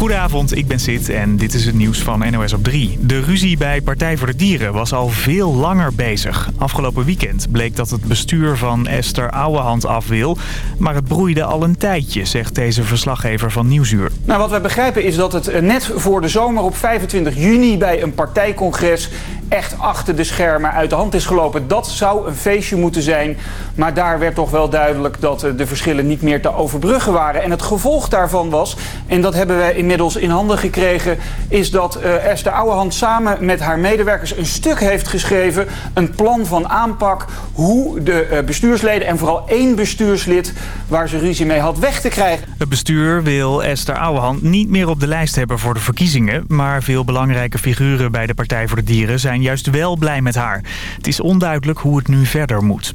Goedenavond, ik ben Sid en dit is het nieuws van NOS op 3. De ruzie bij Partij voor de Dieren was al veel langer bezig. Afgelopen weekend bleek dat het bestuur van Esther Ouwehand af wil. Maar het broeide al een tijdje, zegt deze verslaggever van Nieuwsuur. Nou, wat wij begrijpen is dat het net voor de zomer op 25 juni bij een partijcongres echt achter de schermen uit de hand is gelopen. Dat zou een feestje moeten zijn. Maar daar werd toch wel duidelijk dat de verschillen niet meer te overbruggen waren. En het gevolg daarvan was, en dat hebben wij inmiddels in handen gekregen... is dat uh, Esther Ouwehand samen met haar medewerkers een stuk heeft geschreven... een plan van aanpak hoe de uh, bestuursleden en vooral één bestuurslid... waar ze ruzie mee had, weg te krijgen. Het bestuur wil Esther Ouwehand niet meer op de lijst hebben voor de verkiezingen... maar veel belangrijke figuren bij de Partij voor de Dieren zijn juist wel blij met haar. Het is onduidelijk hoe het nu verder moet.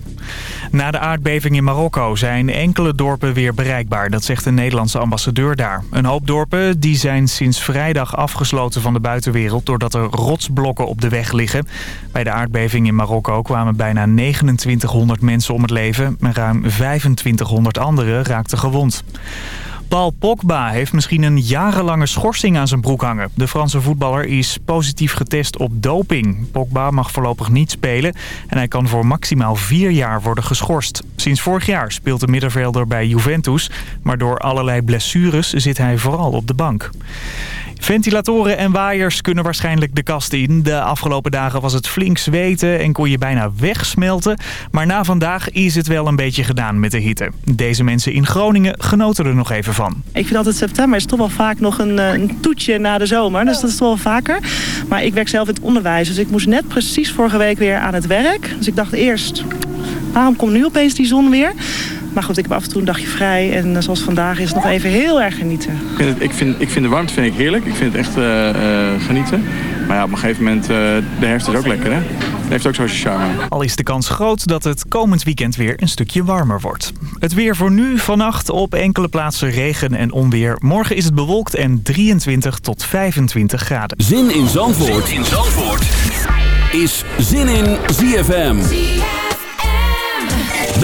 Na de aardbeving in Marokko zijn enkele dorpen weer bereikbaar. Dat zegt de Nederlandse ambassadeur daar. Een hoop dorpen die zijn sinds vrijdag afgesloten van de buitenwereld... doordat er rotsblokken op de weg liggen. Bij de aardbeving in Marokko kwamen bijna 2900 mensen om het leven... en ruim 2500 anderen raakten gewond. Paul Pogba heeft misschien een jarenlange schorsing aan zijn broek hangen. De Franse voetballer is positief getest op doping. Pogba mag voorlopig niet spelen en hij kan voor maximaal vier jaar worden geschorst. Sinds vorig jaar speelt de middenvelder bij Juventus, maar door allerlei blessures zit hij vooral op de bank. Ventilatoren en waaiers kunnen waarschijnlijk de kast in. De afgelopen dagen was het flink zweten en kon je bijna wegsmelten. Maar na vandaag is het wel een beetje gedaan met de hitte. Deze mensen in Groningen genoten er nog even van. Ik vind altijd september is toch wel vaak nog een, eh, een toetje na de zomer. Dus dat is toch wel vaker. Maar ik werk zelf in het onderwijs. Dus ik moest net precies vorige week weer aan het werk. Dus ik dacht eerst, waarom komt nu opeens die zon weer? Maar goed, ik heb af en toe een dagje vrij. En zoals vandaag is het nog even heel erg genieten. Ik vind, het, ik vind, ik vind de warmte vind ik heerlijk. Ik vind het echt uh, uh, genieten. Maar ja, op een gegeven moment, uh, de herfst is ook lekker hè. Het heeft ook zo'n charme. Al is de kans groot dat het komend weekend weer een stukje warmer wordt. Het weer voor nu, vannacht op enkele plaatsen regen en onweer. Morgen is het bewolkt en 23 tot 25 graden. Zin in Zandvoort, zin in Zandvoort. is Zin in ZFM.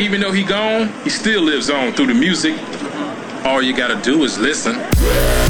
even though he gone, he still lives on through the music. All you gotta do is listen.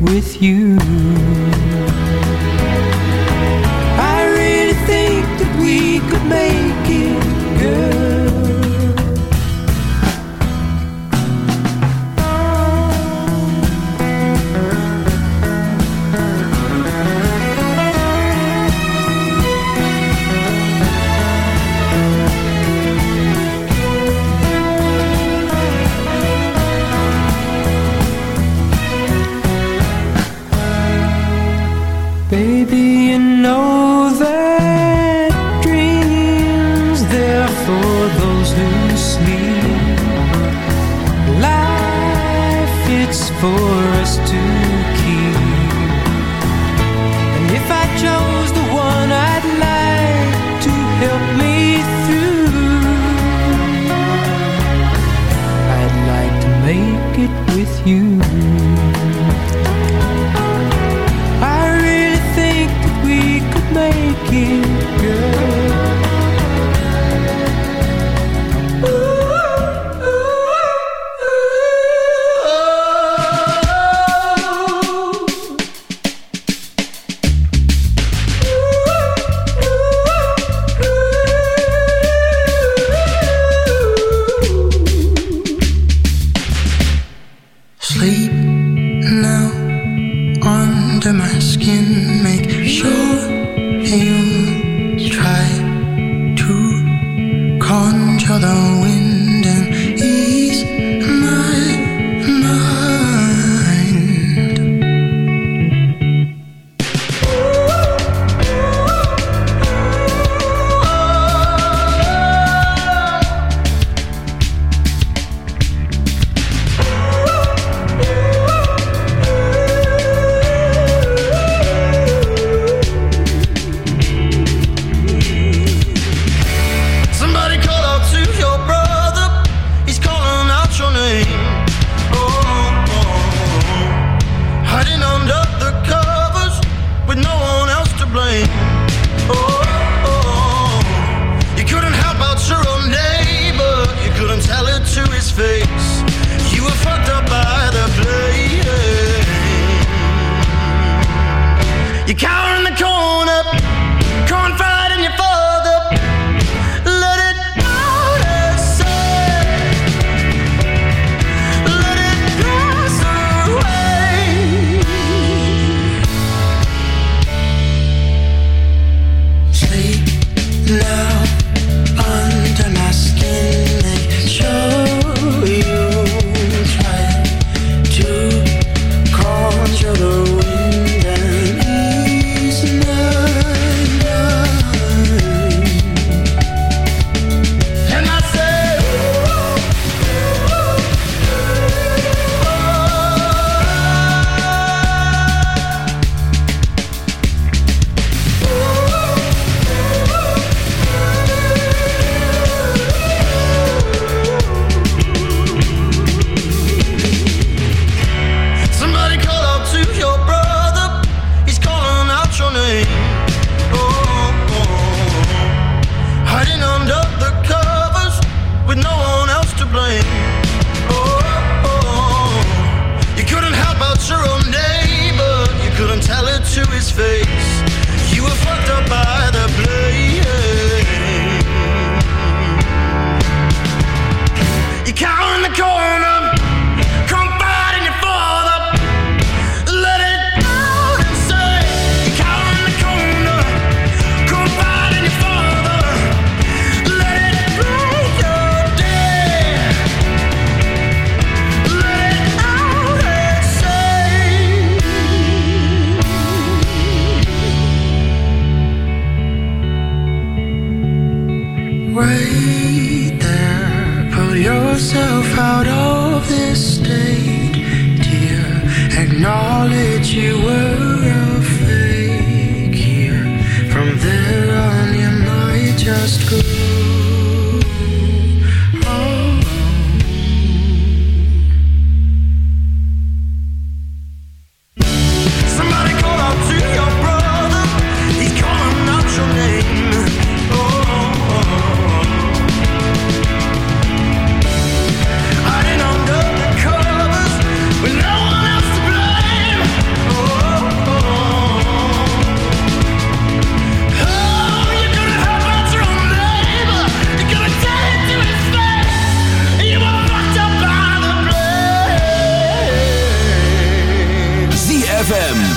With you.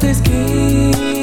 This game.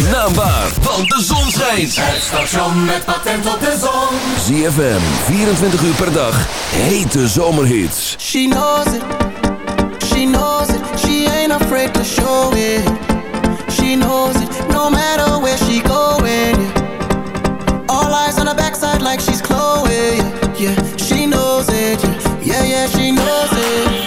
Zijn naam waar, want de zon schijnt. Het station met patent op de zon. ZFM, 24 uur per dag. Hete zomerhits. She knows it. She knows it. She ain't afraid to show it. She knows it. No matter where she going. All eyes on her backside like she's Chloe. Yeah, yeah. she knows it. Yeah, yeah, yeah she knows it.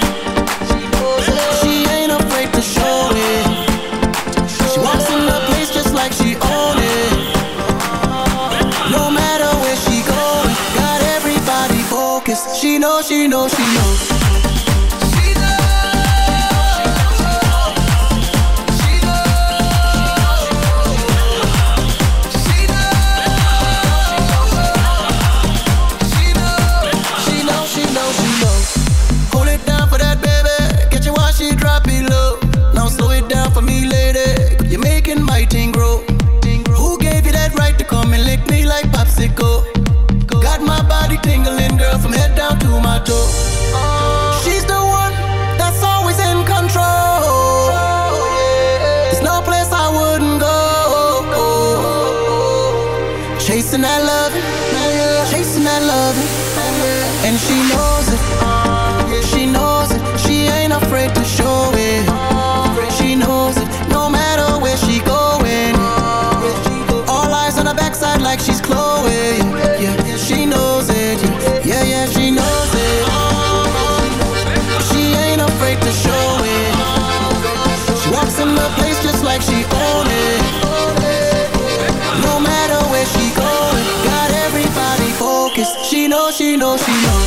Chasing that love, chasing that love, and she knows She knows,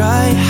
Dry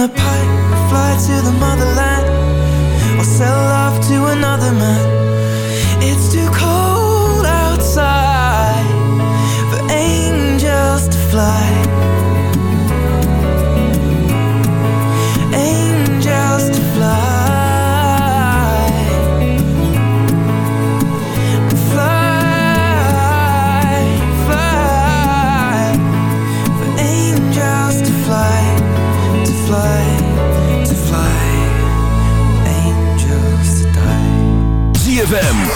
the pipe or fly to the motherland. Or sell off to another man. It's too cold outside For angels to fly.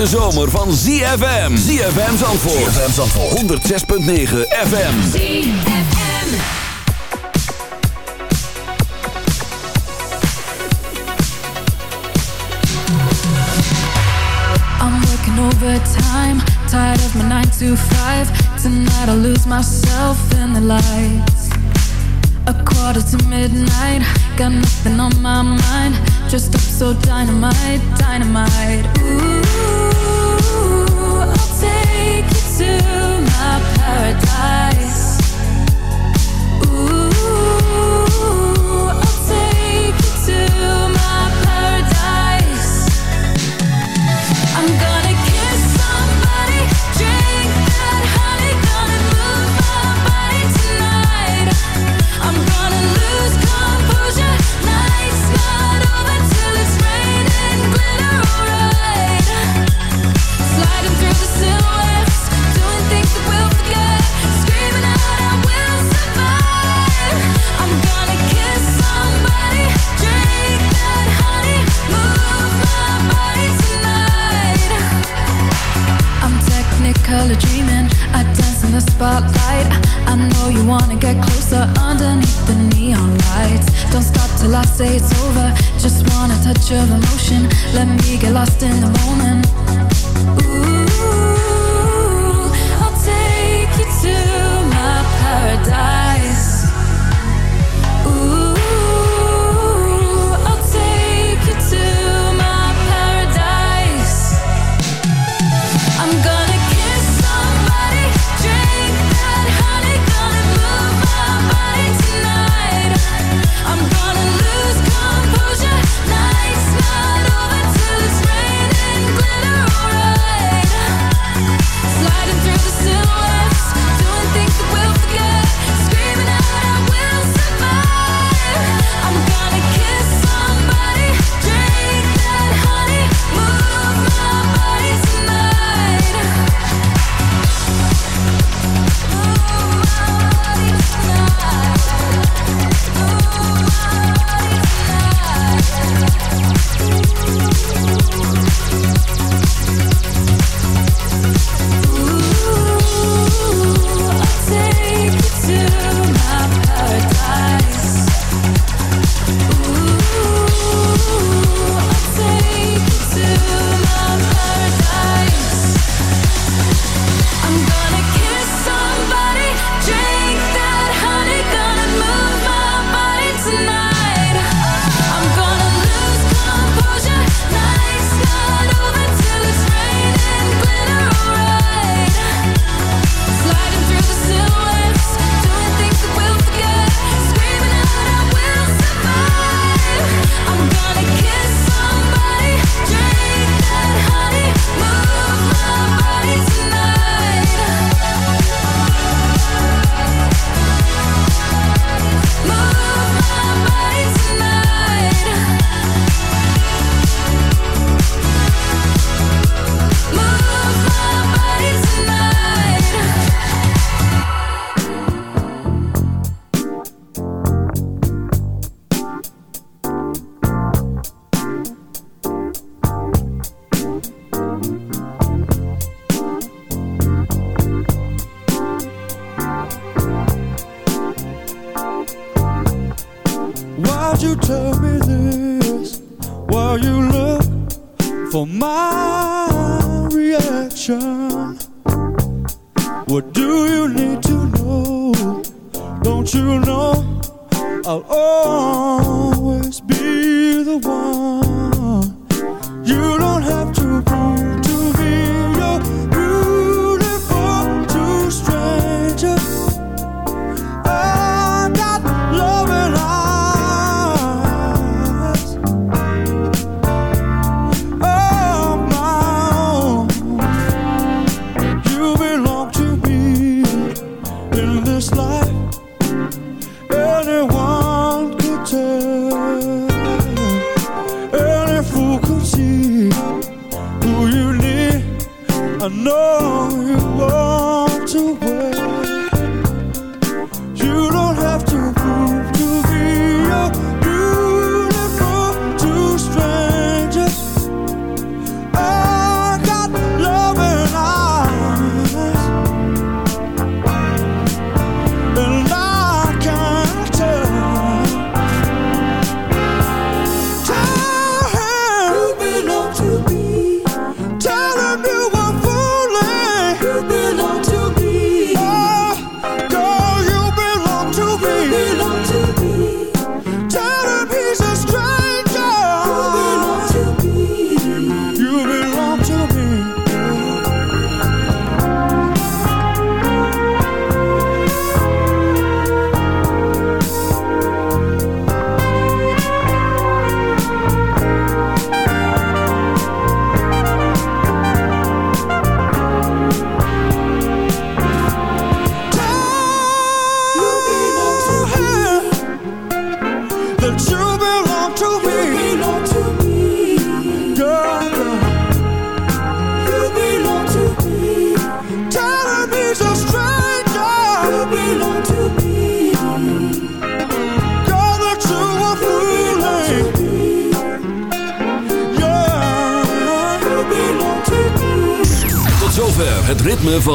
hete zomer van ZFM. ZFM Zandvoort. ZFM Zandvoort. 106.9 FM. ZFM. I'm working overtime. Tired of my 9 to 5. Tonight I lose myself in the lights. A quarter to midnight. Got nothing on my mind. dressed up so dynamite, dynamite. Ooh, I'll take you to my paradise. know you want to